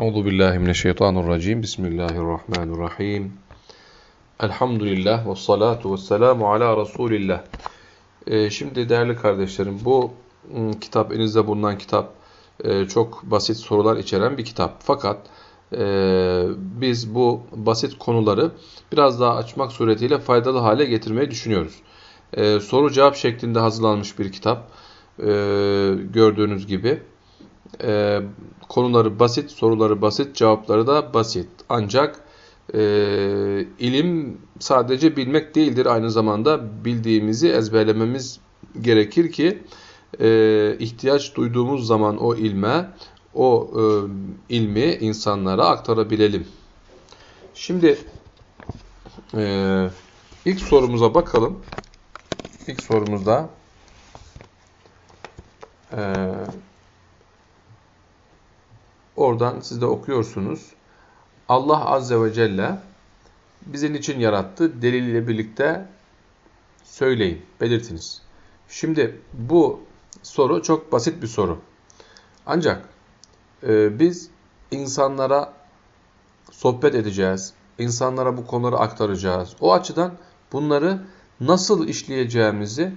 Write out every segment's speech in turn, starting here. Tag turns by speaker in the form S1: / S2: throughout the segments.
S1: Euzu billahi mineşşeytanirracim. Bismillahirrahmanirrahim. Elhamdülillah ve salatu ve selamu ala Resulillah. Ee, şimdi değerli kardeşlerim bu ım, kitap elinizde bulunan kitap e, çok basit sorular içeren bir kitap. Fakat e, biz bu basit konuları biraz daha açmak suretiyle faydalı hale getirmeyi düşünüyoruz. E, soru cevap şeklinde hazırlanmış bir kitap. Gördüğünüz gibi. E, konuları basit, soruları basit, cevapları da basit. Ancak e, ilim sadece bilmek değildir. Aynı zamanda bildiğimizi ezberlememiz gerekir ki e, ihtiyaç duyduğumuz zaman o ilme, o e, ilmi insanlara aktarabilelim. Şimdi e, ilk sorumuza bakalım. İlk sorumuzda e, Oradan siz de okuyorsunuz. Allah Azze ve Celle bizim için yarattı. Deliliyle birlikte söyleyin, belirtiniz. Şimdi bu soru çok basit bir soru. Ancak e, biz insanlara sohbet edeceğiz. İnsanlara bu konuları aktaracağız. O açıdan bunları nasıl işleyeceğimizi,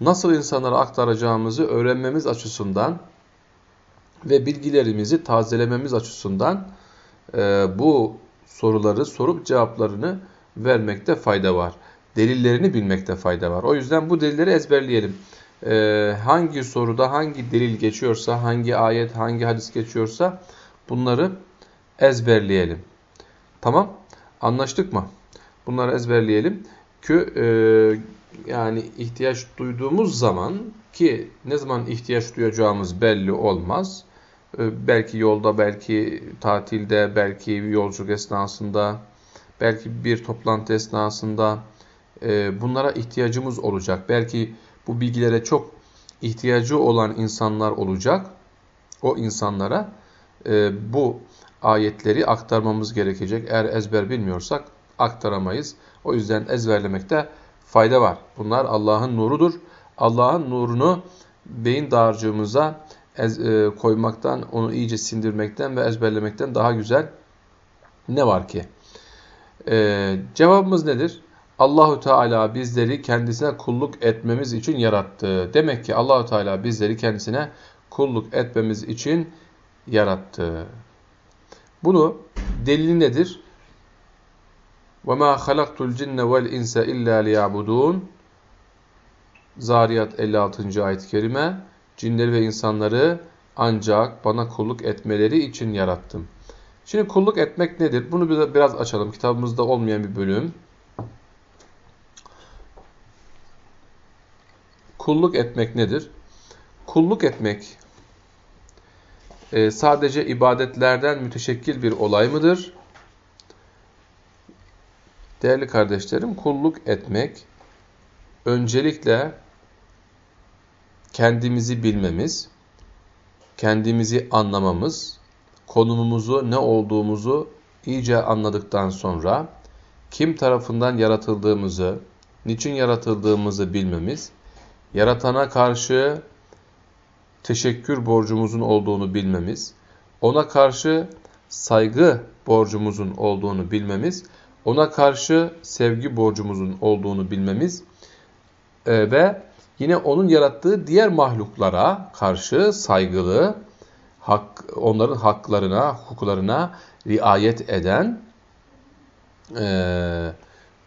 S1: nasıl insanlara aktaracağımızı öğrenmemiz açısından ve bilgilerimizi tazelememiz açısından e, bu soruları sorup cevaplarını vermekte fayda var. Delillerini bilmekte fayda var. O yüzden bu delilleri ezberleyelim. E, hangi soruda hangi delil geçiyorsa, hangi ayet, hangi hadis geçiyorsa bunları ezberleyelim. Tamam? Anlaştık mı? Bunları ezberleyelim. Ki e, yani ihtiyaç duyduğumuz zaman ki ne zaman ihtiyaç duyacağımız belli olmaz. Ee, belki yolda, belki tatilde, belki yolculuk esnasında, belki bir toplantı esnasında e, bunlara ihtiyacımız olacak. Belki bu bilgilere çok ihtiyacı olan insanlar olacak. O insanlara e, bu ayetleri aktarmamız gerekecek. Eğer ezber bilmiyorsak aktaramayız. O yüzden ezberlemekte fayda var. Bunlar Allah'ın nurudur. Allah'ın nurunu beyin dağarcığımıza ez, e, koymaktan, onu iyice sindirmekten ve ezberlemekten daha güzel ne var ki? E, cevabımız nedir? Allahu Teala bizleri kendisine kulluk etmemiz için yarattı. Demek ki Allahu Teala bizleri kendisine kulluk etmemiz için yarattı. Bunu delili nedir? وَمَا خَلَقْتُ الْجِنَّ وَالْاِنْسَ اِلَّا لِيَعْبُدُونَ Zariyat 56. ayet-i kerime cinleri ve insanları ancak bana kulluk etmeleri için yarattım. Şimdi kulluk etmek nedir? Bunu biraz açalım. Kitabımızda olmayan bir bölüm. Kulluk etmek nedir? Kulluk etmek e, sadece ibadetlerden müteşekkil bir olay mıdır? Değerli kardeşlerim, kulluk etmek öncelikle kendimizi bilmemiz, kendimizi anlamamız, konumumuzu, ne olduğumuzu iyice anladıktan sonra kim tarafından yaratıldığımızı, niçin yaratıldığımızı bilmemiz, yaratana karşı teşekkür borcumuzun olduğunu bilmemiz, ona karşı saygı borcumuzun olduğunu bilmemiz, ona karşı sevgi borcumuzun olduğunu bilmemiz e, ve yine onun yarattığı diğer mahluklara karşı saygılı, hak, onların haklarına, hukuklarına riayet eden e,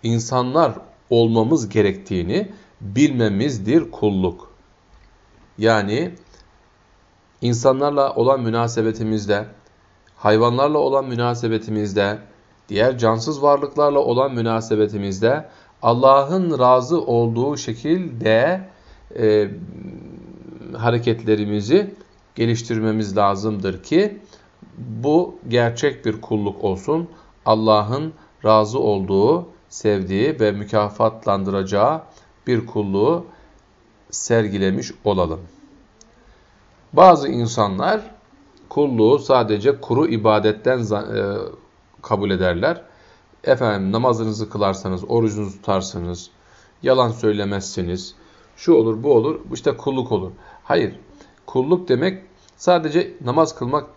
S1: insanlar olmamız gerektiğini bilmemizdir kulluk. Yani insanlarla olan münasebetimizde, hayvanlarla olan münasebetimizde, diğer cansız varlıklarla olan münasebetimizde Allah'ın razı olduğu şekilde e, hareketlerimizi geliştirmemiz lazımdır ki bu gerçek bir kulluk olsun. Allah'ın razı olduğu, sevdiği ve mükafatlandıracağı bir kulluğu sergilemiş olalım. Bazı insanlar kulluğu sadece kuru ibadetten e, kabul ederler. Efendim namazınızı kılarsanız, orucunuzu tutarsanız, yalan söylemezsiniz, şu olur, bu olur, işte kulluk olur. Hayır, kulluk demek sadece namaz kılmak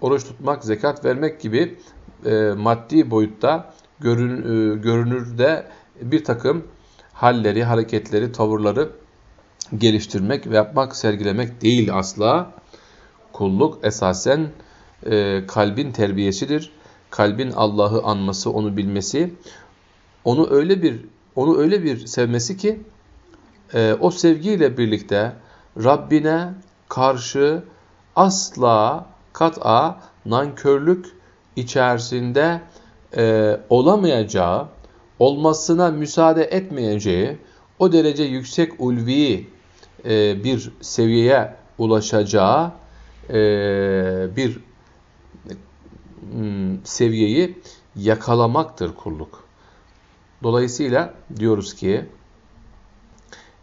S1: oruç tutmak, zekat vermek gibi e, maddi boyutta görün, e, görünürde bir takım halleri, hareketleri, tavırları geliştirmek ve yapmak, sergilemek değil asla. Kulluk esasen e, kalbin terbiyesidir. Kalbin Allah'ı anması, onu bilmesi, onu öyle bir onu öyle bir sevmesi ki e, o sevgiyle birlikte Rabbine karşı asla kat'a nankörlük içerisinde e, olamayacağı, olmasına müsaade etmeyeceği, o derece yüksek ulvi e, bir seviyeye ulaşacağı e, bir seviyeyi yakalamaktır kulluk. Dolayısıyla diyoruz ki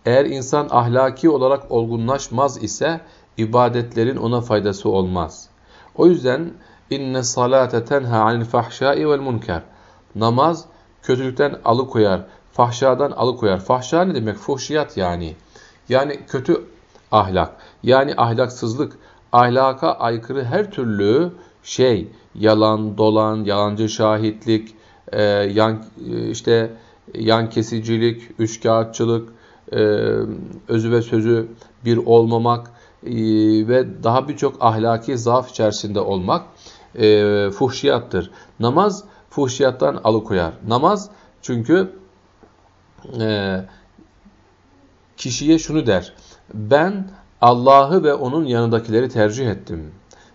S1: eğer insan ahlaki olarak olgunlaşmaz ise ibadetlerin ona faydası olmaz. O yüzden inne salate tenha anil fahşai vel munker. Namaz kötülükten alıkoyar, fahşadan alıkoyar. Fahşa ne demek? Fuhşiyat yani. Yani kötü ahlak, yani ahlaksızlık, ahlaka aykırı her türlü şey, yalan, dolan, yalancı şahitlik, e, yan, e, işte yan kesicilik, üçkağıtçılık, e, özü ve sözü bir olmamak e, ve daha birçok ahlaki zaaf içerisinde olmak e, fuhşiyattır. Namaz fuhşiyattan alıkoyar. Namaz çünkü e, kişiye şunu der. Ben Allah'ı ve onun yanındakileri tercih ettim.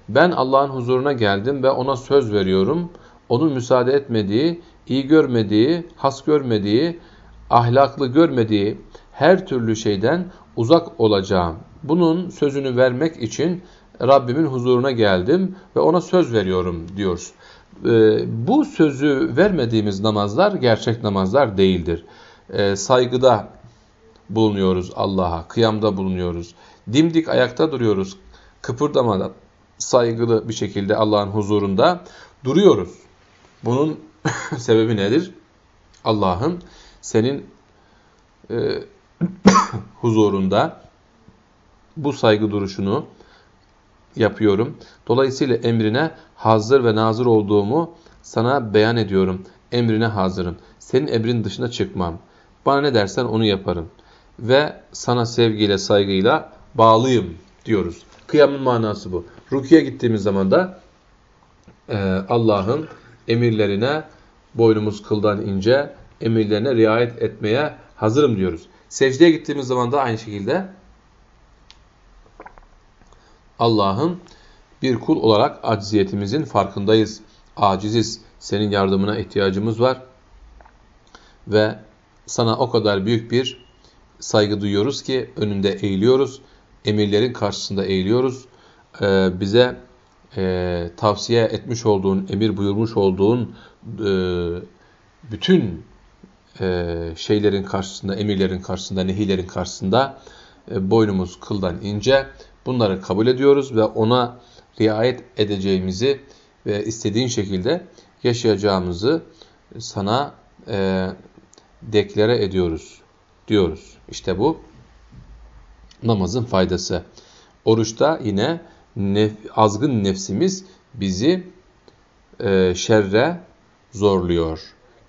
S1: Ben Allah'ın huzuruna geldim ve ona söz veriyorum. Onun müsaade etmediği, iyi görmediği, has görmediği, ahlaklı görmediği her türlü şeyden uzak olacağım. Bunun sözünü vermek için Rabbimin huzuruna geldim ve ona söz veriyorum diyor. Ee, bu sözü vermediğimiz namazlar gerçek namazlar değildir. Ee, saygıda bulunuyoruz Allah'a, kıyamda bulunuyoruz. Dimdik ayakta duruyoruz, kıpırdamadan saygılı bir şekilde Allah'ın huzurunda duruyoruz. Bunun sebebi nedir? Allah'ın senin e, huzurunda bu saygı duruşunu yapıyorum. Dolayısıyla emrine hazır ve nazır olduğumu sana beyan ediyorum. Emrine hazırım. Senin emrin dışına çıkmam. Bana ne dersen onu yaparım. Ve sana sevgiyle, saygıyla bağlıyım diyoruz. Kıyamın manası bu. Rukiye gittiğimiz zaman da e, Allah'ın emirlerine boynumuz kıldan ince, emirlerine riayet etmeye hazırım diyoruz. Secdeye gittiğimiz zaman da aynı şekilde Allah'ın bir kul olarak acziyetimizin farkındayız. Aciziz. Senin yardımına ihtiyacımız var. Ve sana o kadar büyük bir saygı duyuyoruz ki önünde eğiliyoruz. Emirlerin karşısında eğiliyoruz. Ee, bize e, tavsiye etmiş olduğun, emir buyurmuş olduğun e, bütün e, şeylerin karşısında, emirlerin karşısında, nehilerin karşısında e, boynumuz kıldan ince. Bunları kabul ediyoruz ve ona riayet edeceğimizi ve istediğin şekilde yaşayacağımızı sana e, deklare ediyoruz diyoruz. İşte bu namazın faydası. Oruçta yine nef, azgın nefsimiz bizi e, şerre zorluyor.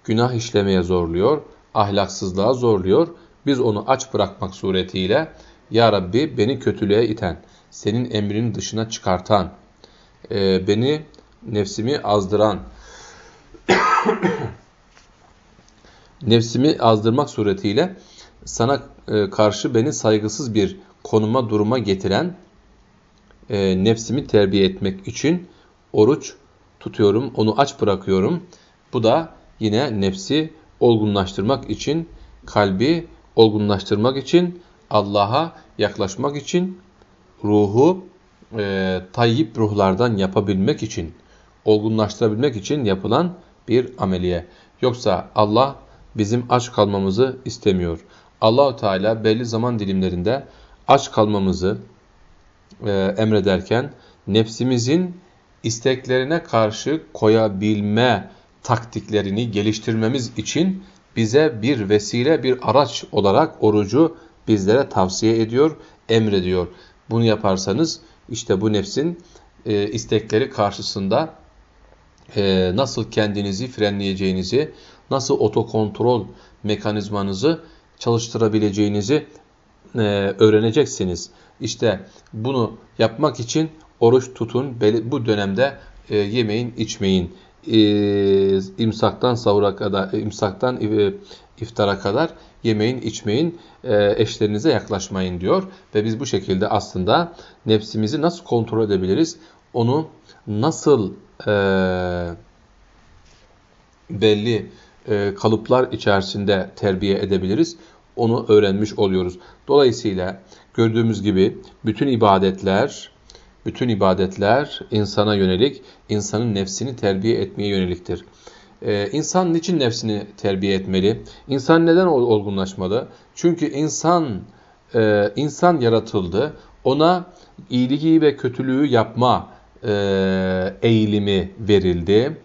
S1: Günah işlemeye zorluyor. Ahlaksızlığa zorluyor. Biz onu aç bırakmak suretiyle Ya Rabbi beni kötülüğe iten, senin emrinin dışına çıkartan, e, beni nefsimi azdıran, nefsimi azdırmak suretiyle sana e, karşı beni saygısız bir konuma duruma getiren e, nefsimi terbiye etmek için oruç tutuyorum, onu aç bırakıyorum. Bu da yine nefsi olgunlaştırmak için, kalbi olgunlaştırmak için, Allah'a yaklaşmak için, ruhu e, tayyip ruhlardan yapabilmek için, olgunlaştırabilmek için yapılan bir ameliye. Yoksa Allah bizim aç kalmamızı istemiyor. Allahu Teala belli zaman dilimlerinde aç kalmamızı e, emrederken nefsimizin isteklerine karşı koyabilme taktiklerini geliştirmemiz için bize bir vesile, bir araç olarak orucu bizlere tavsiye ediyor, emrediyor. Bunu yaparsanız işte bu nefsin e, istekleri karşısında e, nasıl kendinizi frenleyeceğinizi, nasıl otokontrol mekanizmanızı çalıştırabileceğinizi e, öğreneceksiniz. İşte bunu yapmak için oruç tutun. Bu dönemde e, yemeyin, içmeyin. E, imsaktan sahura kadar, imsaktan e, iftara kadar yemeyin, içmeyin, e, eşlerinize yaklaşmayın diyor. Ve biz bu şekilde aslında nefsimizi nasıl kontrol edebiliriz? Onu nasıl e, belli e, kalıplar içerisinde terbiye edebiliriz? Onu öğrenmiş oluyoruz. Dolayısıyla gördüğümüz gibi bütün ibadetler, bütün ibadetler insana yönelik, insanın nefsini terbiye etmeye yöneliktir. Ee, insan niçin nefsini terbiye etmeli? İnsan neden olgunlaşmalı? Çünkü insan e, insan yaratıldı. Ona iyiliği ve kötülüğü yapma e, eğilimi verildi.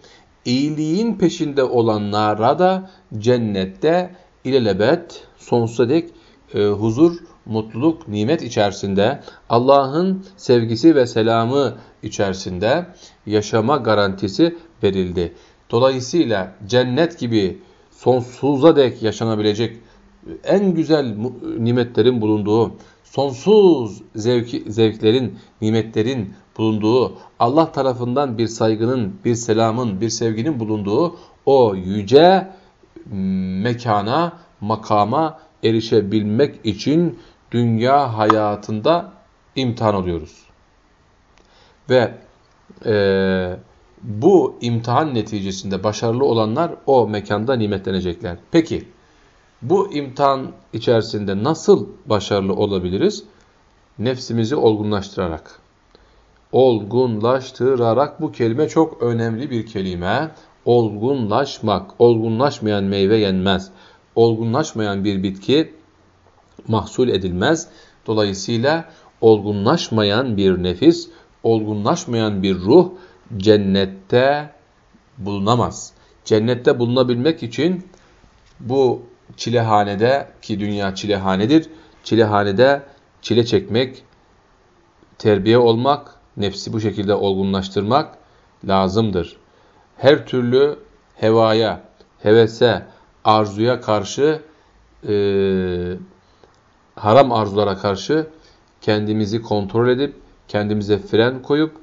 S1: İyiliğin peşinde olanlara da cennette ilelebet sonsuza dek e, huzur, mutluluk, nimet içerisinde Allah'ın sevgisi ve selamı içerisinde yaşama garantisi verildi. Dolayısıyla cennet gibi sonsuza dek yaşanabilecek en güzel nimetlerin bulunduğu, sonsuz zevki, zevklerin, nimetlerin bulunduğu, Allah tarafından bir saygının, bir selamın, bir sevginin bulunduğu o yüce mekana, makama erişebilmek için dünya hayatında imtihan oluyoruz. Ve e, bu imtihan neticesinde başarılı olanlar o mekanda nimetlenecekler. Peki bu imtihan içerisinde nasıl başarılı olabiliriz? Nefsimizi olgunlaştırarak. Olgunlaştırarak bu kelime çok önemli bir kelime. Olgunlaşmak. Olgunlaşmayan meyve yenmez. Olgunlaşmayan bir bitki mahsul edilmez. Dolayısıyla olgunlaşmayan bir nefis, olgunlaşmayan bir ruh cennette bulunamaz. Cennette bulunabilmek için bu çilehanede ki dünya çilehanedir. Çilehanede çile çekmek, terbiye olmak, nefsi bu şekilde olgunlaştırmak lazımdır. Her türlü hevaya, hevese, arzuya karşı, e, haram arzulara karşı kendimizi kontrol edip, kendimize fren koyup,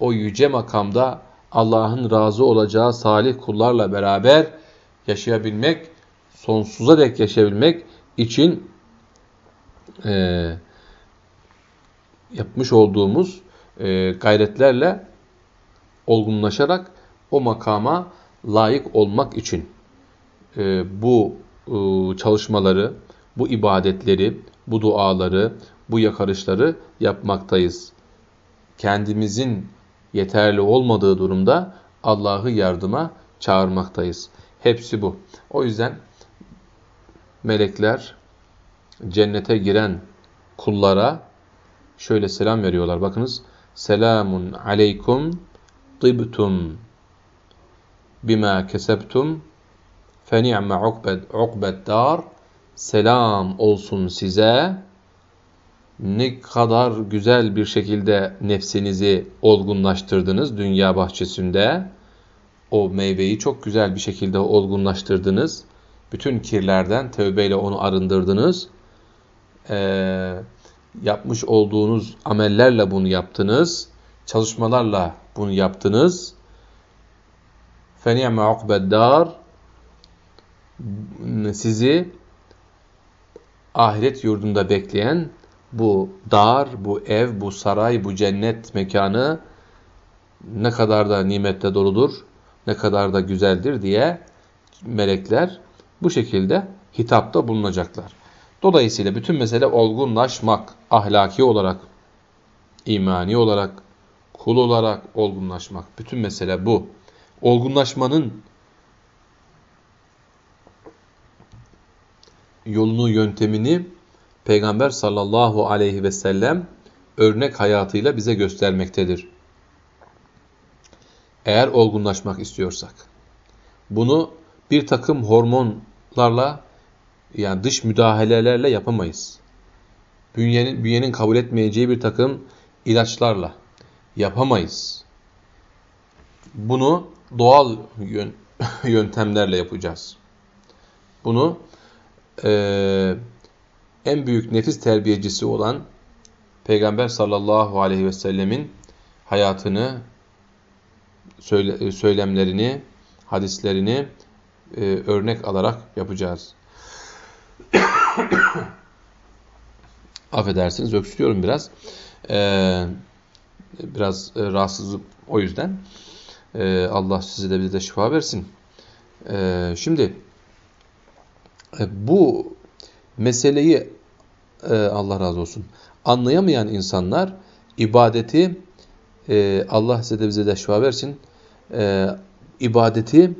S1: o yüce makamda Allah'ın razı olacağı salih kullarla beraber yaşayabilmek, sonsuza dek yaşayabilmek için e, yapmış olduğumuz e, gayretlerle olgunlaşarak o makama layık olmak için e, bu e, çalışmaları, bu ibadetleri, bu duaları, bu yakarışları yapmaktayız. Kendimizin yeterli olmadığı durumda Allah'ı yardıma çağırmaktayız. Hepsi bu. O yüzden melekler cennete giren kullara şöyle selam veriyorlar. Bakınız. Selamun aleykum tibtum bima kesebtum feni'me ukbed dar selam olsun size ne kadar güzel bir şekilde nefsinizi olgunlaştırdınız dünya bahçesinde. O meyveyi çok güzel bir şekilde olgunlaştırdınız. Bütün kirlerden tövbeyle onu arındırdınız. Ee, yapmış olduğunuz amellerle bunu yaptınız. Çalışmalarla bunu yaptınız. فَنِعْمَ عُقْبَ dar Sizi ahiret yurdunda bekleyen bu dar, bu ev, bu saray, bu cennet mekanı ne kadar da nimette doludur, ne kadar da güzeldir diye melekler bu şekilde hitapta bulunacaklar. Dolayısıyla bütün mesele olgunlaşmak, ahlaki olarak, imani olarak, kul olarak olgunlaşmak. Bütün mesele bu. Olgunlaşmanın yolunu, yöntemini Peygamber sallallahu aleyhi ve sellem örnek hayatıyla bize göstermektedir. Eğer olgunlaşmak istiyorsak. Bunu bir takım hormonlarla yani dış müdahalelerle yapamayız. Bünyenin, bünyenin kabul etmeyeceği bir takım ilaçlarla yapamayız. Bunu doğal yöntemlerle yapacağız. Bunu e, en büyük nefis terbiyecisi olan Peygamber sallallahu aleyhi ve sellemin hayatını, söyle, söylemlerini, hadislerini e, örnek alarak yapacağız. Affedersiniz, öksürüyorum biraz. Ee, biraz e, rahatsızım o yüzden. Ee, Allah size de bize de şifa versin. Ee, şimdi e, bu meseleyi e, Allah razı olsun anlayamayan insanlar ibadeti e, Allah size de bize de şifa versin e, ibadeti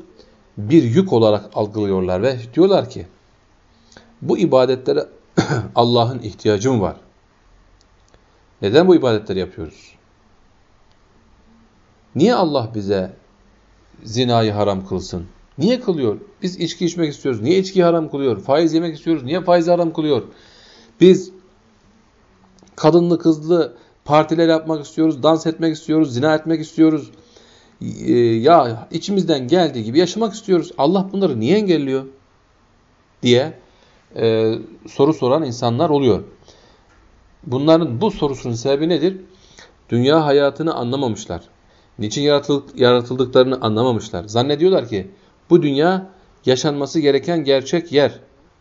S1: bir yük olarak algılıyorlar ve diyorlar ki bu ibadetlere Allah'ın ihtiyacı mı var? Neden bu ibadetleri yapıyoruz? Niye Allah bize zinayı haram kılsın? Niye kılıyor? Biz içki içmek istiyoruz. Niye içki haram kılıyor? Faiz yemek istiyoruz. Niye faiz haram kılıyor? Biz kadınlı kızlı partiler yapmak istiyoruz. Dans etmek istiyoruz. Zina etmek istiyoruz. Ee, ya içimizden geldiği gibi yaşamak istiyoruz. Allah bunları niye engelliyor? Diye e, soru soran insanlar oluyor. Bunların bu sorusunun sebebi nedir? Dünya hayatını anlamamışlar. Niçin yaratıldıklarını anlamamışlar. Zannediyorlar ki bu dünya yaşanması gereken gerçek yer.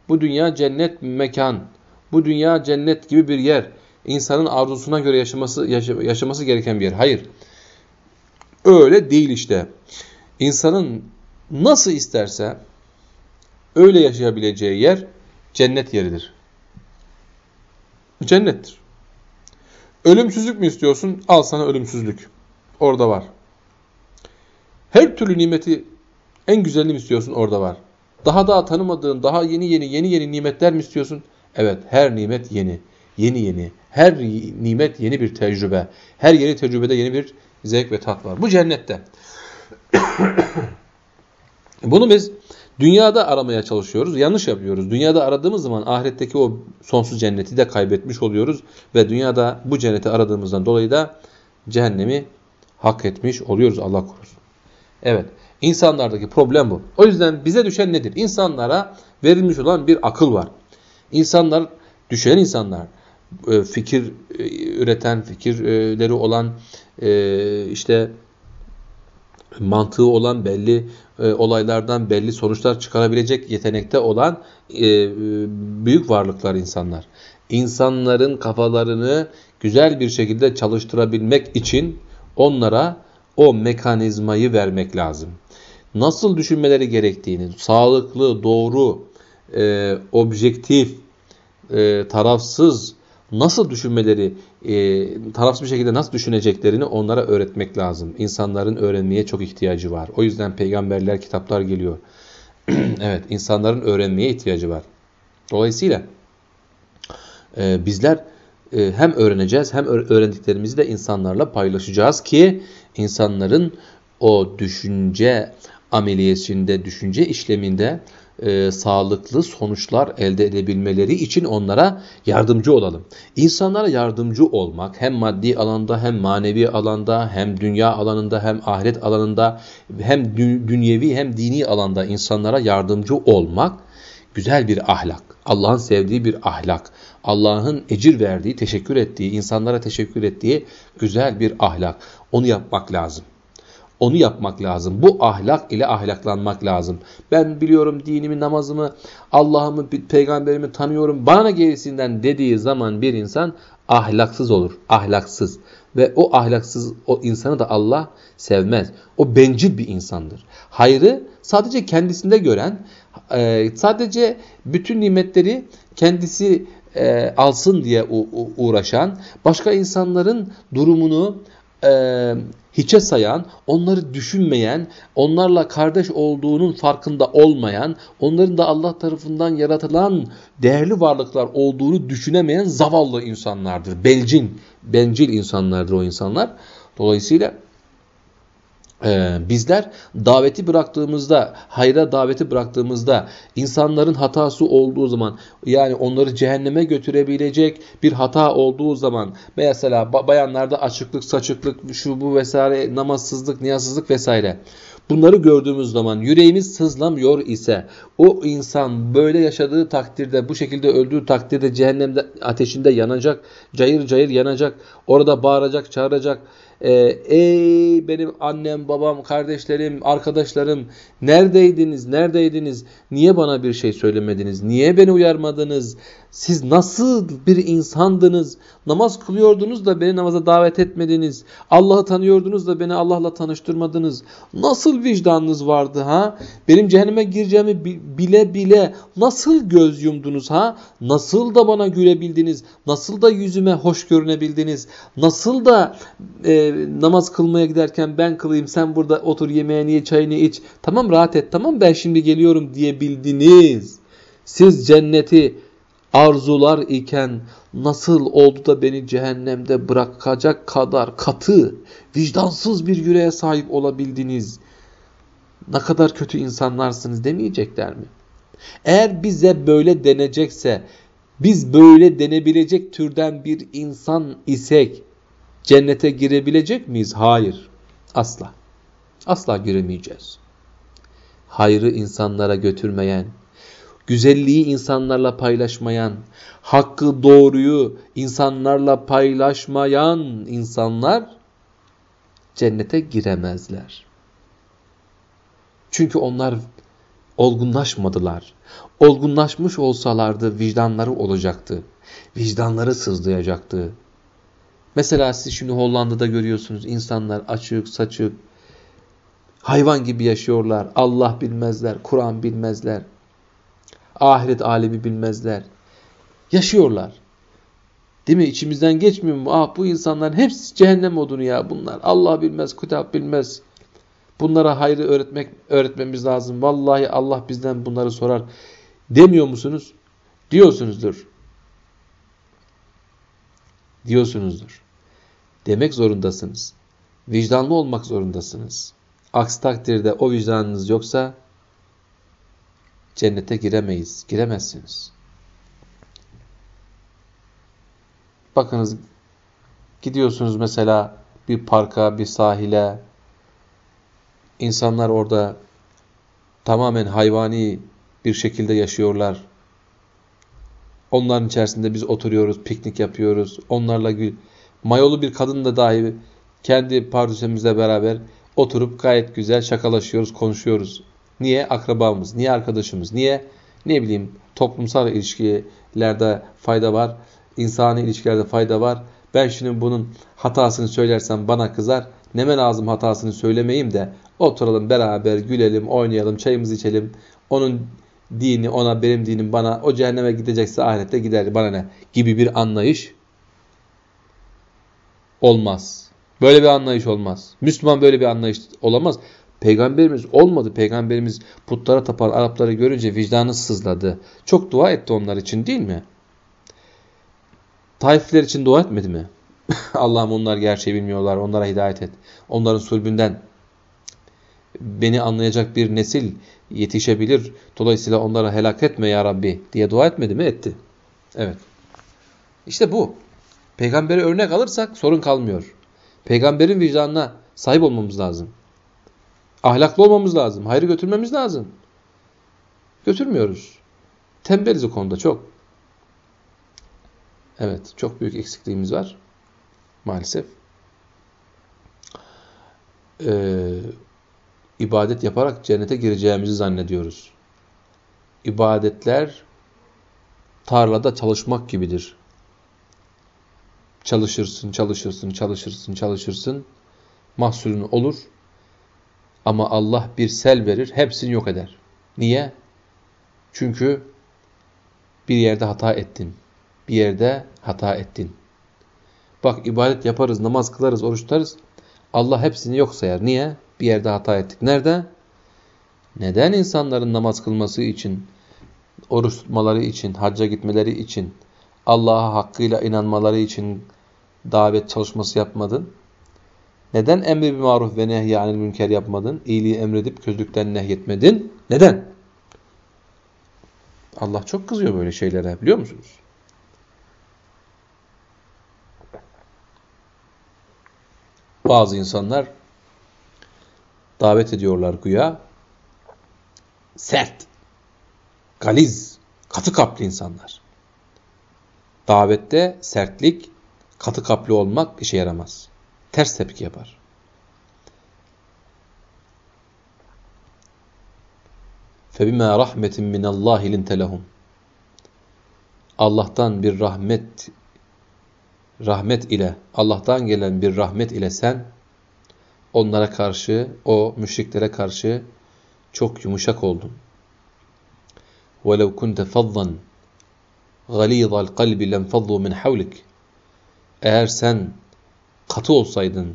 S1: Bu dünya cennet mekan. Bu dünya cennet gibi bir yer. İnsanın arzusuna göre yaşaması, yaşaması gereken bir yer. Hayır. Öyle değil işte. İnsanın nasıl isterse öyle yaşayabileceği yer cennet yeridir. Cennettir. Ölümsüzlük mü istiyorsun? Al sana ölümsüzlük. Orada var. Her türlü nimeti en güzelini mi istiyorsun? Orada var. Daha daha tanımadığın, daha yeni yeni yeni yeni nimetler mi istiyorsun? Evet, her nimet yeni. Yeni yeni. Her nimet yeni bir tecrübe. Her yeni tecrübede yeni bir zevk ve tat var. Bu cennette. Bunu biz dünyada aramaya çalışıyoruz. Yanlış yapıyoruz. Dünyada aradığımız zaman ahiretteki o sonsuz cenneti de kaybetmiş oluyoruz. Ve dünyada bu cenneti aradığımızdan dolayı da cehennemi hak etmiş oluyoruz Allah korusun. Evet. İnsanlardaki problem bu. O yüzden bize düşen nedir? İnsanlara verilmiş olan bir akıl var. İnsanlar, düşen insanlar, e, fikir e, üreten, fikirleri olan, e, işte mantığı olan belli olaylardan belli sonuçlar çıkarabilecek yetenekte olan büyük varlıklar insanlar. İnsanların kafalarını güzel bir şekilde çalıştırabilmek için onlara o mekanizmayı vermek lazım. Nasıl düşünmeleri gerektiğini, sağlıklı, doğru, e, objektif, e, tarafsız nasıl düşünmeleri, e, tarafsız bir şekilde nasıl düşüneceklerini onlara öğretmek lazım. İnsanların öğrenmeye çok ihtiyacı var. O yüzden peygamberler, kitaplar geliyor. evet, insanların öğrenmeye ihtiyacı var. Dolayısıyla e, bizler e, hem öğreneceğiz hem öğrendiklerimizi de insanlarla paylaşacağız ki insanların o düşünce ameliyesinde, düşünce işleminde e, sağlıklı sonuçlar elde edebilmeleri için onlara yardımcı olalım. İnsanlara yardımcı olmak hem maddi alanda hem manevi alanda hem dünya alanında hem ahiret alanında hem dünyevi hem dini alanda insanlara yardımcı olmak güzel bir ahlak. Allah'ın sevdiği bir ahlak. Allah'ın ecir verdiği, teşekkür ettiği, insanlara teşekkür ettiği güzel bir ahlak. Onu yapmak lazım. Onu yapmak lazım. Bu ahlak ile ahlaklanmak lazım. Ben biliyorum dinimi, namazımı, Allah'ımı, peygamberimi tanıyorum. Bana gerisinden dediği zaman bir insan ahlaksız olur. Ahlaksız. Ve o ahlaksız o insanı da Allah sevmez. O bencil bir insandır. Hayrı sadece kendisinde gören, e, sadece bütün nimetleri kendisi e, alsın diye uğraşan, başka insanların durumunu e, hiçe sayan, onları düşünmeyen, onlarla kardeş olduğunun farkında olmayan, onların da Allah tarafından yaratılan değerli varlıklar olduğunu düşünemeyen zavallı insanlardır. Belcin, bencil insanlardır o insanlar. Dolayısıyla Ee, bizler daveti bıraktığımızda, hayra daveti bıraktığımızda insanların hatası olduğu zaman yani onları cehenneme götürebilecek bir hata olduğu zaman mesela bayanlarda açıklık, saçıklık, şu bu vesaire, namazsızlık, niyazsızlık vesaire. Bunları gördüğümüz zaman yüreğimiz sızlamıyor ise o insan böyle yaşadığı takdirde bu şekilde öldüğü takdirde cehennemde ateşinde yanacak, cayır cayır yanacak, orada bağıracak, çağıracak, ee, ey benim annem, babam, kardeşlerim, arkadaşlarım neredeydiniz, neredeydiniz? Niye bana bir şey söylemediniz? Niye beni uyarmadınız? Siz nasıl bir insandınız? Namaz kılıyordunuz da beni namaza davet etmediniz. Allah'ı tanıyordunuz da beni Allah'la tanıştırmadınız. Nasıl vicdanınız vardı ha? Benim cehenneme gireceğimi bile bile nasıl göz yumdunuz ha? Nasıl da bana gülebildiniz? Nasıl da yüzüme hoş görünebildiniz? Nasıl da e, namaz kılmaya giderken ben kılayım sen burada otur yemeğini ye çayını iç. Tamam rahat et tamam ben şimdi geliyorum diyebildiniz. Siz cenneti arzular iken nasıl oldu da beni cehennemde bırakacak kadar katı, vicdansız bir yüreğe sahip olabildiniz. Ne kadar kötü insanlarsınız demeyecekler mi? Eğer bize böyle denecekse, biz böyle denebilecek türden bir insan isek, cennete girebilecek miyiz? Hayır. Asla. Asla giremeyeceğiz. Hayrı insanlara götürmeyen, güzelliği insanlarla paylaşmayan, hakkı doğruyu insanlarla paylaşmayan insanlar cennete giremezler. Çünkü onlar olgunlaşmadılar. Olgunlaşmış olsalardı vicdanları olacaktı. Vicdanları sızlayacaktı. Mesela siz şimdi Hollanda'da görüyorsunuz insanlar açık saçık hayvan gibi yaşıyorlar. Allah bilmezler, Kur'an bilmezler. Ahiret alemi bilmezler. Yaşıyorlar. Değil mi? İçimizden geçmiyor mu? Ah bu insanlar hepsi cehennem odunu ya bunlar. Allah bilmez, kitap bilmez. Bunlara hayrı öğretmek öğretmemiz lazım. Vallahi Allah bizden bunları sorar. Demiyor musunuz? Diyorsunuzdur. Diyorsunuzdur. Demek zorundasınız. Vicdanlı olmak zorundasınız. Aksi takdirde o vicdanınız yoksa cennete giremeyiz. Giremezsiniz. Bakınız gidiyorsunuz mesela bir parka, bir sahile. İnsanlar orada tamamen hayvani bir şekilde yaşıyorlar. Onların içerisinde biz oturuyoruz, piknik yapıyoruz. Onlarla gül. Mayolu bir kadın da dahi kendi pardüsemizle beraber oturup gayet güzel şakalaşıyoruz, konuşuyoruz. Niye? Akrabamız, niye arkadaşımız, niye? Ne bileyim toplumsal ilişkilerde fayda var, insani ilişkilerde fayda var. Ben şimdi bunun hatasını söylersem bana kızar. Neme lazım hatasını söylemeyeyim de oturalım beraber gülelim, oynayalım, çayımızı içelim. Onun dini ona, benim dinim bana, o cehenneme gidecekse ahirette gider bana ne gibi bir anlayış olmaz. Böyle bir anlayış olmaz. Müslüman böyle bir anlayış olamaz. Peygamberimiz olmadı. Peygamberimiz putlara tapan Arapları görünce vicdanı sızladı. Çok dua etti onlar için değil mi? Taifler için dua etmedi mi? Allah'ım onlar gerçeği bilmiyorlar. Onlara hidayet et. Onların sulbünden beni anlayacak bir nesil yetişebilir. Dolayısıyla onları helak etme ya Rabbi diye dua etmedi mi? Etti. Evet. İşte bu. Peygamberi örnek alırsak sorun kalmıyor. Peygamberin vicdanına sahip olmamız lazım. Ahlaklı olmamız lazım. Hayrı götürmemiz lazım. Götürmüyoruz. Tembeliz o konuda çok. Evet, çok büyük eksikliğimiz var. Maalesef. Ee, ibadet yaparak cennete gireceğimizi zannediyoruz. İbadetler tarlada çalışmak gibidir. Çalışırsın, çalışırsın, çalışırsın, çalışırsın. Mahsulün olur. Ama Allah bir sel verir, hepsini yok eder. Niye? Çünkü bir yerde hata ettin. Bir yerde hata ettin. Bak ibadet yaparız, namaz kılarız, oruç tutarız. Allah hepsini yok sayar. Niye? Bir yerde hata ettik. Nerede? Neden insanların namaz kılması için, oruç tutmaları için, hacca gitmeleri için, Allah'a hakkıyla inanmaları için davet çalışması yapmadın? Neden emri bir maruf ve nehyanil münker yapmadın? İyiliği emredip kötülükten nehyetmedin. Neden? Allah çok kızıyor böyle şeylere biliyor musunuz? Bazı insanlar davet ediyorlar güya. Sert, galiz, katı kaplı insanlar. Davette sertlik, katı kaplı olmak işe yaramaz Ters tepki yapar. فَبِمَا رَحْمَةٍ مِنَ اللّٰهِ لِنْتَ لَهُمْ Allah'tan bir rahmet rahmet ile Allah'tan gelen bir rahmet ile sen onlara karşı o müşriklere karşı çok yumuşak oldun. وَلَوْ كُنْتَ فَضًّا غَلِيظَ الْقَلْبِ لَنْفَضُّوا مِنْ حَوْلِكَ Eğer sen katı olsaydın,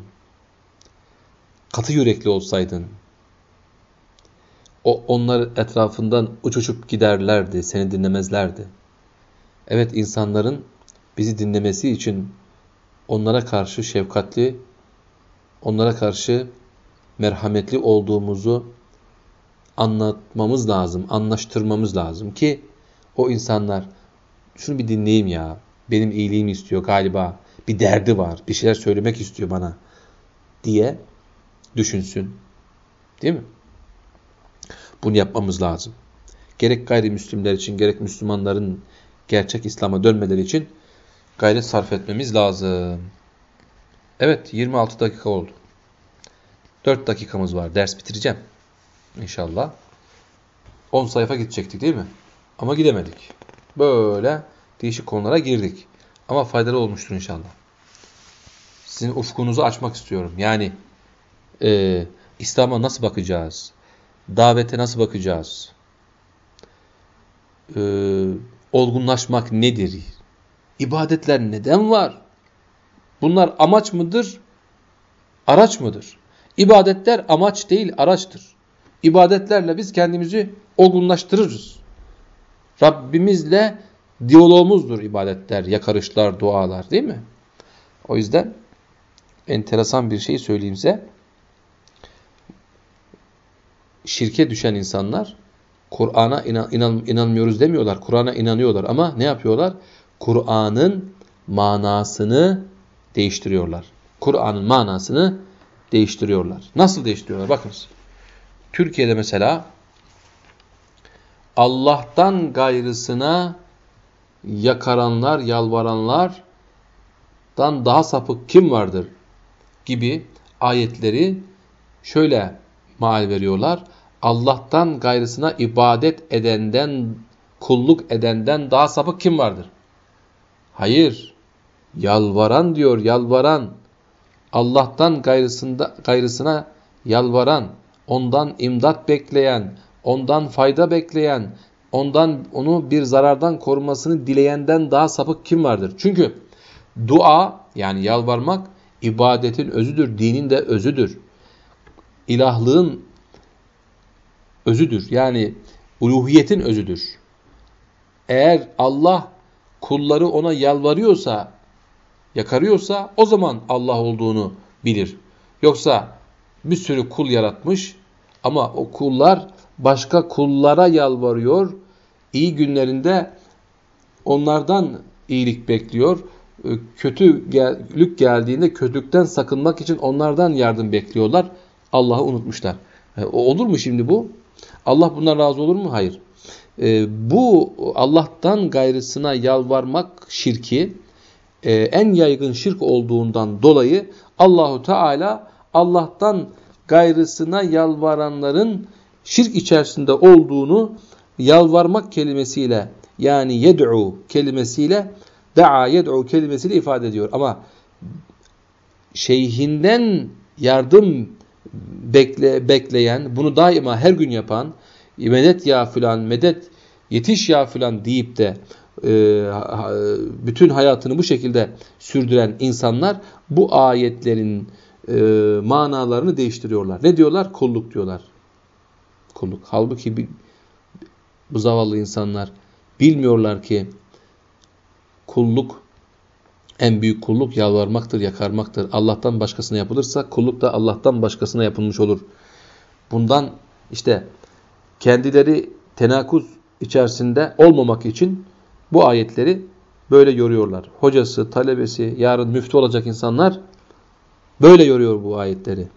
S1: katı yürekli olsaydın, o onlar etrafından uçup giderlerdi, seni dinlemezlerdi. Evet insanların bizi dinlemesi için onlara karşı şefkatli, onlara karşı merhametli olduğumuzu anlatmamız lazım, anlaştırmamız lazım ki o insanlar şunu bir dinleyeyim ya, benim iyiliğimi istiyor galiba, bir derdi var, bir şeyler söylemek istiyor bana diye düşünsün. Değil mi? Bunu yapmamız lazım. Gerek gayrimüslimler için, gerek Müslümanların gerçek İslam'a dönmeleri için gayret sarf etmemiz lazım. Evet 26 dakika oldu. 4 dakikamız var. Ders bitireceğim. İnşallah. 10 sayfa gidecektik değil mi? Ama gidemedik. Böyle değişik konulara girdik. Ama faydalı olmuştur inşallah. Sizin ufkunuzu açmak istiyorum. Yani e, İslam'a nasıl bakacağız? Davete nasıl bakacağız? E, olgunlaşmak nedir? İbadetler neden var? Bunlar amaç mıdır? Araç mıdır? İbadetler amaç değil araçtır. İbadetlerle biz kendimizi olgunlaştırırız. Rabbimizle diyalogumuzdur ibadetler, yakarışlar, dualar değil mi? O yüzden enteresan bir şey söyleyeyim size. Şirke düşen insanlar Kur'an'a inan, inan, inanmıyoruz demiyorlar. Kur'an'a inanıyorlar ama ne yapıyorlar? Kur'an'ın manasını değiştiriyorlar. Kur'an'ın manasını değiştiriyorlar. Nasıl değiştiriyorlar? Bakınız. Türkiye'de mesela Allah'tan gayrısına yakaranlar, yalvaranlardan daha sapık kim vardır gibi ayetleri şöyle mal veriyorlar. Allah'tan gayrısına ibadet edenden, kulluk edenden daha sapık kim vardır? Hayır. Yalvaran diyor, yalvaran. Allah'tan gayrısında, gayrısına yalvaran, ondan imdat bekleyen, ondan fayda bekleyen, ondan onu bir zarardan korumasını dileyenden daha sapık kim vardır? Çünkü dua yani yalvarmak ibadetin özüdür, dinin de özüdür. İlahlığın özüdür. Yani uluhiyetin özüdür. Eğer Allah kulları ona yalvarıyorsa, yakarıyorsa o zaman Allah olduğunu bilir. Yoksa bir sürü kul yaratmış ama o kullar başka kullara yalvarıyor. İyi günlerinde onlardan iyilik bekliyor. Kötülük geldiğinde kötülükten sakınmak için onlardan yardım bekliyorlar. Allah'ı unutmuşlar. E, olur mu şimdi bu? Allah bundan razı olur mu? Hayır. E, bu Allah'tan gayrısına yalvarmak şirki e, en yaygın şirk olduğundan dolayı Allahu Teala Allah'tan gayrısına yalvaranların şirk içerisinde olduğunu yalvarmak kelimesiyle yani yed'u kelimesiyle da'a yed'u kelimesiyle ifade ediyor. Ama şeyhinden yardım bekle, bekleyen, bunu daima her gün yapan, medet ya filan, medet yetiş ya filan deyip de e, bütün hayatını bu şekilde sürdüren insanlar bu ayetlerin e, manalarını değiştiriyorlar. Ne diyorlar? Kulluk diyorlar. Kulluk. Halbuki bu zavallı insanlar bilmiyorlar ki kulluk En büyük kulluk yalvarmaktır, yakarmaktır. Allah'tan başkasına yapılırsa kulluk da Allah'tan başkasına yapılmış olur. Bundan işte kendileri tenakuz içerisinde olmamak için bu ayetleri böyle yoruyorlar. Hocası, talebesi, yarın müftü olacak insanlar böyle yoruyor bu ayetleri.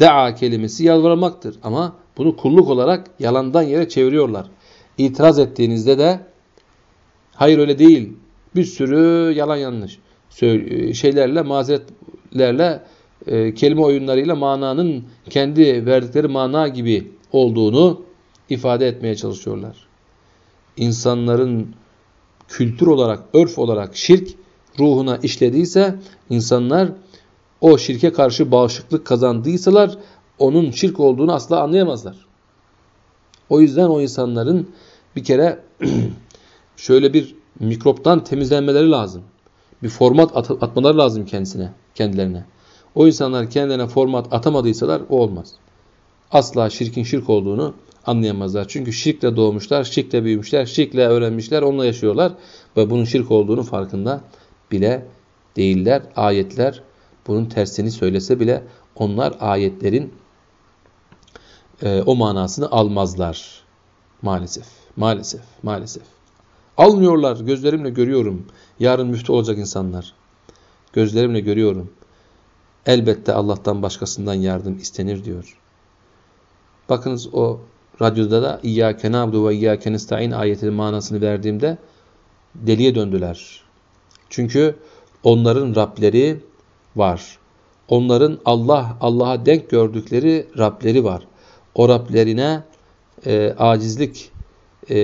S1: Dea kelimesi yalvarmaktır ama bunu kulluk olarak yalandan yere çeviriyorlar. İtiraz ettiğinizde de hayır öyle değil. Bir sürü yalan yanlış şeylerle, mazeretlerle, e, kelime oyunlarıyla mananın kendi verdikleri mana gibi olduğunu ifade etmeye çalışıyorlar. İnsanların kültür olarak, örf olarak şirk ruhuna işlediyse insanlar o şirke karşı bağışıklık kazandıysalar onun şirk olduğunu asla anlayamazlar. O yüzden o insanların bir kere şöyle bir mikroptan temizlenmeleri lazım. Bir format at atmaları lazım kendisine, kendilerine. O insanlar kendilerine format atamadıysalar o olmaz. Asla şirkin şirk olduğunu anlayamazlar. Çünkü şirkle doğmuşlar, şirkle büyümüşler, şirkle öğrenmişler, onunla yaşıyorlar ve bunun şirk olduğunu farkında bile değiller. Ayetler bunun tersini söylese bile onlar ayetlerin e, o manasını almazlar. Maalesef, maalesef, maalesef. Almıyorlar, gözlerimle görüyorum. Yarın müftü olacak insanlar. Gözlerimle görüyorum. Elbette Allah'tan başkasından yardım istenir diyor. Bakınız o radyoda da İyyâke nâbdu ve İyyâke nesta'in ayetinin manasını verdiğimde deliye döndüler. Çünkü onların Rableri var. Onların Allah, Allah'a denk gördükleri Rableri var. O Rablerine e, acizlik e,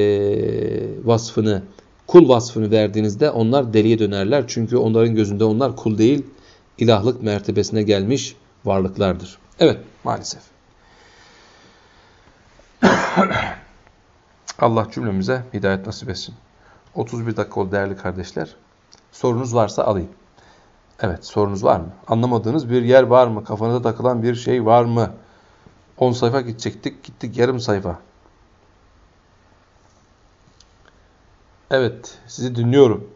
S1: vasfını, kul vasfını verdiğinizde onlar deliye dönerler. Çünkü onların gözünde onlar kul değil, ilahlık mertebesine gelmiş varlıklardır. Evet, maalesef. Allah cümlemize hidayet nasip etsin. 31 dakika oldu değerli kardeşler. Sorunuz varsa alayım. Evet sorunuz var mı? Anlamadığınız bir yer var mı? Kafanıza takılan bir şey var mı? 10 sayfa gidecektik. Gittik yarım sayfa. Evet sizi dinliyorum.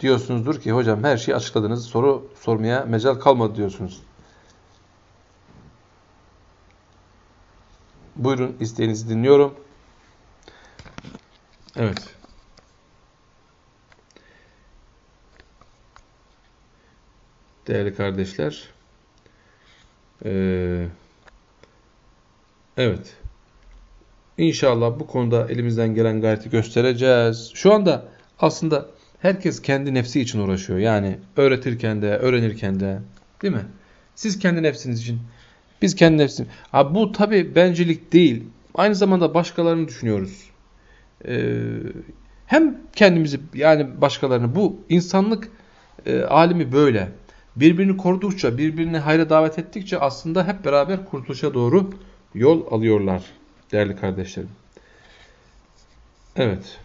S1: Diyorsunuzdur ki hocam her şeyi açıkladınız. Soru sormaya mecal kalmadı diyorsunuz. Buyurun isteğinizi dinliyorum. Evet. Değerli kardeşler. Ee, evet. İnşallah bu konuda elimizden gelen gayreti göstereceğiz. Şu anda aslında herkes kendi nefsi için uğraşıyor. Yani öğretirken de, öğrenirken de. Değil mi? Siz kendi nefsiniz için. Biz kendi nefsimiz. Ha, bu tabi bencillik değil. Aynı zamanda başkalarını düşünüyoruz. Ee, hem kendimizi yani başkalarını. Bu insanlık e, alimi böyle birbirini korudukça, birbirini hayra davet ettikçe aslında hep beraber kurtuluşa doğru yol alıyorlar değerli kardeşlerim. Evet.